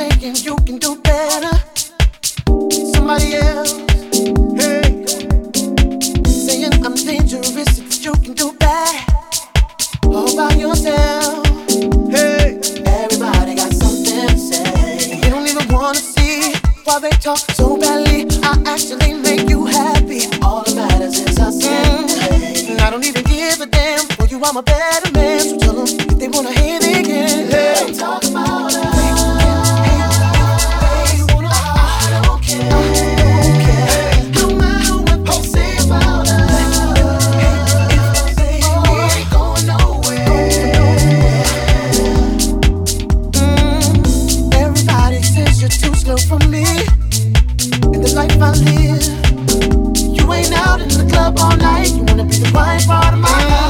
saying you can do better. Somebody else, hey, saying I'm dangerous if you can do bad all by yourself. Hey, everybody got something to say. You don't even wanna see why they talk so badly. I actually make you happy. All that matters is us mm. and I don't even give a damn. For you, I'm a better man. So tell them if they wanna hate. out in the club all night. You wanna be the wife part of my life.